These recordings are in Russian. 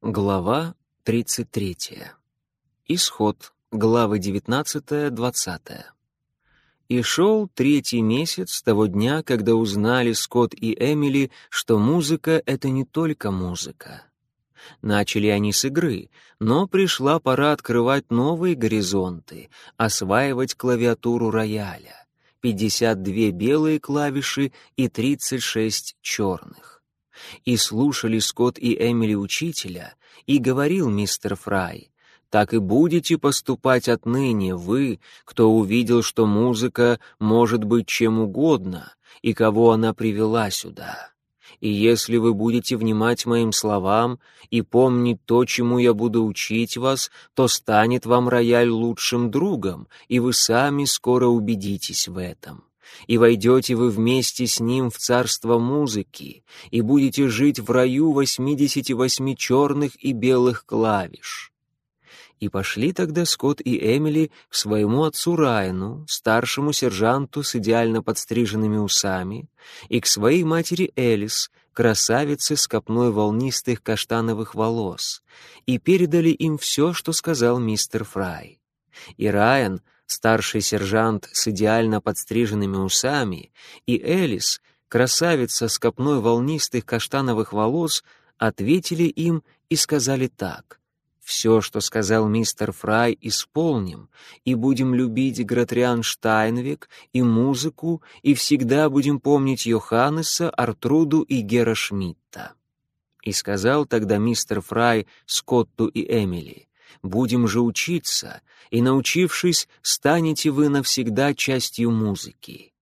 Глава 33. Исход. Главы 19-20. И шел третий месяц с того дня, когда узнали Скотт и Эмили, что музыка — это не только музыка. Начали они с игры, но пришла пора открывать новые горизонты, осваивать клавиатуру рояля. 52 белые клавиши и 36 черных и слушали Скотт и Эмили учителя, и говорил мистер Фрай, «Так и будете поступать отныне вы, кто увидел, что музыка может быть чем угодно, и кого она привела сюда. И если вы будете внимать моим словам и помнить то, чему я буду учить вас, то станет вам рояль лучшим другом, и вы сами скоро убедитесь в этом и войдете вы вместе с ним в царство музыки, и будете жить в раю восьмидесяти восьми черных и белых клавиш». И пошли тогда Скотт и Эмили к своему отцу Райану, старшему сержанту с идеально подстриженными усами, и к своей матери Элис, красавице с копной волнистых каштановых волос, и передали им все, что сказал мистер Фрай. И Райан — старший сержант с идеально подстриженными усами, и Элис, красавица с копной волнистых каштановых волос, ответили им и сказали так. «Все, что сказал мистер Фрай, исполним, и будем любить Гратриан Штайнвик и музыку, и всегда будем помнить Йоханнеса, Артруду и Гера Шмидта». И сказал тогда мистер Фрай Скотту и Эмили, Будем же учиться, и, научившись, станете вы навсегда частью музыки.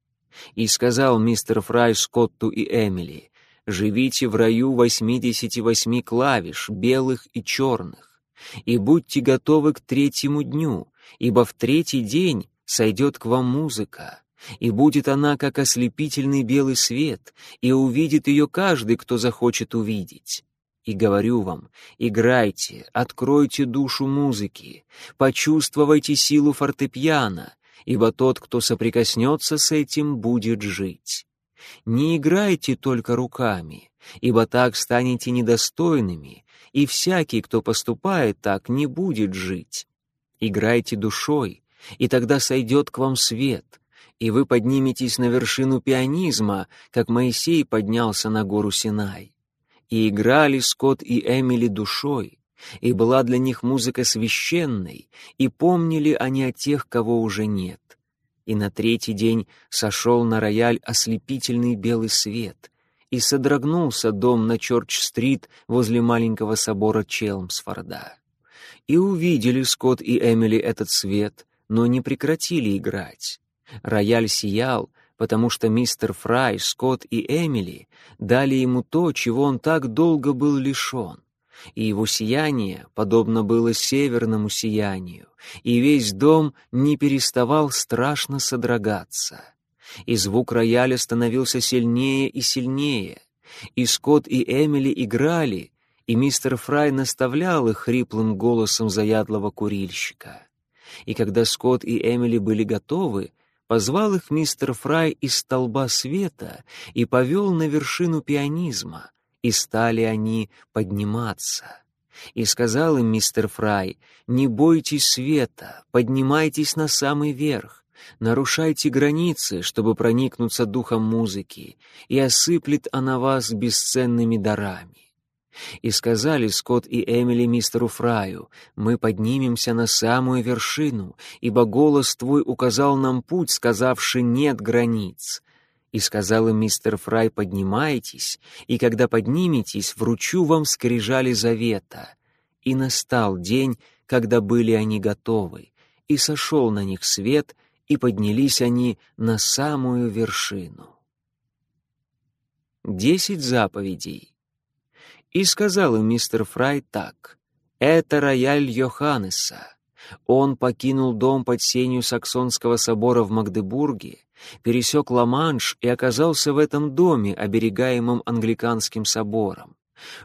И сказал мистер Фрай Скотту и Эмили, живите в раю восьмидесяти восьми клавиш, белых и черных, и будьте готовы к третьему дню, ибо в третий день сойдет к вам музыка, и будет она, как ослепительный белый свет, и увидит ее каждый, кто захочет увидеть. И говорю вам, играйте, откройте душу музыки, почувствуйте силу фортепиано, ибо тот, кто соприкоснется с этим, будет жить. Не играйте только руками, ибо так станете недостойными, и всякий, кто поступает так, не будет жить. Играйте душой, и тогда сойдет к вам свет, и вы подниметесь на вершину пианизма, как Моисей поднялся на гору Синай и играли Скотт и Эмили душой, и была для них музыка священной, и помнили они о тех, кого уже нет. И на третий день сошел на рояль ослепительный белый свет, и содрогнулся дом на Чорч-стрит возле маленького собора Челмсфорда. И увидели Скотт и Эмили этот свет, но не прекратили играть. Рояль сиял, потому что мистер Фрай, Скотт и Эмили дали ему то, чего он так долго был лишен. И его сияние подобно было северному сиянию, и весь дом не переставал страшно содрогаться. И звук рояля становился сильнее и сильнее, и Скотт и Эмили играли, и мистер Фрай наставлял их хриплым голосом заядлого курильщика. И когда Скотт и Эмили были готовы, позвал их мистер Фрай из столба света и повел на вершину пианизма, и стали они подниматься. И сказал им мистер Фрай, «Не бойтесь света, поднимайтесь на самый верх, нарушайте границы, чтобы проникнуться духом музыки, и осыплет она вас бесценными дарами. И сказали Скотт и Эмили мистеру Фраю, «Мы поднимемся на самую вершину, ибо голос твой указал нам путь, сказавший «нет границ». И сказал им мистер Фрай, «Поднимайтесь, и когда подниметесь, вручу вам скрижали завета». И настал день, когда были они готовы, и сошел на них свет, и поднялись они на самую вершину. Десять заповедей и сказал им мистер Фрай так. «Это рояль Йоханнеса. Он покинул дом под сенью Саксонского собора в Магдебурге, пересек Ла-Манш и оказался в этом доме, оберегаемом англиканским собором.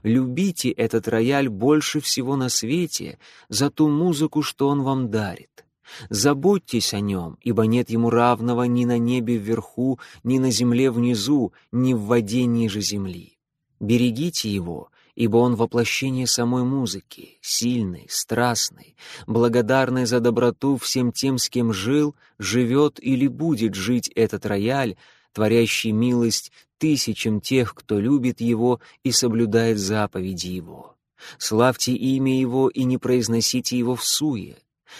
Любите этот рояль больше всего на свете за ту музыку, что он вам дарит. Заботьтесь о нем, ибо нет ему равного ни на небе вверху, ни на земле внизу, ни в воде ниже земли. Берегите его, ибо он воплощение самой музыки, сильной, страстной, благодарной за доброту всем тем, с кем жил, живет или будет жить этот рояль, творящий милость тысячам тех, кто любит его и соблюдает заповеди его. Славьте имя его и не произносите его в суе.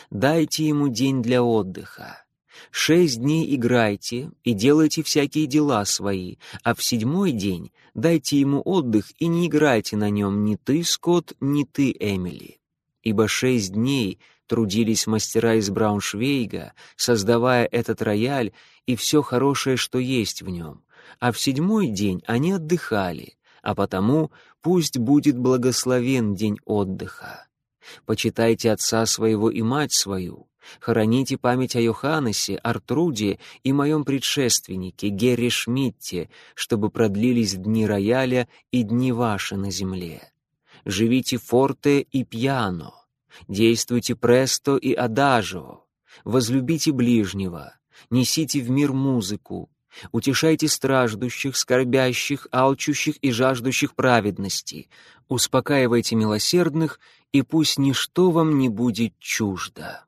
Дайте ему день для отдыха. Шесть дней играйте и делайте всякие дела свои, а в седьмой день дайте ему отдых и не играйте на нем ни ты, Скотт, ни ты, Эмили. Ибо шесть дней трудились мастера из Брауншвейга, создавая этот рояль и все хорошее, что есть в нем, а в седьмой день они отдыхали, а потому пусть будет благословен день отдыха. Почитайте отца своего и мать свою, Хороните память о Йоханнесе, Артруде и моем предшественнике Герри Шмидте, чтобы продлились дни рояля и дни ваши на земле. Живите форте и пьяно, действуйте престо и адажо, возлюбите ближнего, несите в мир музыку, утешайте страждущих, скорбящих, алчущих и жаждущих праведности, успокаивайте милосердных, и пусть ничто вам не будет чуждо.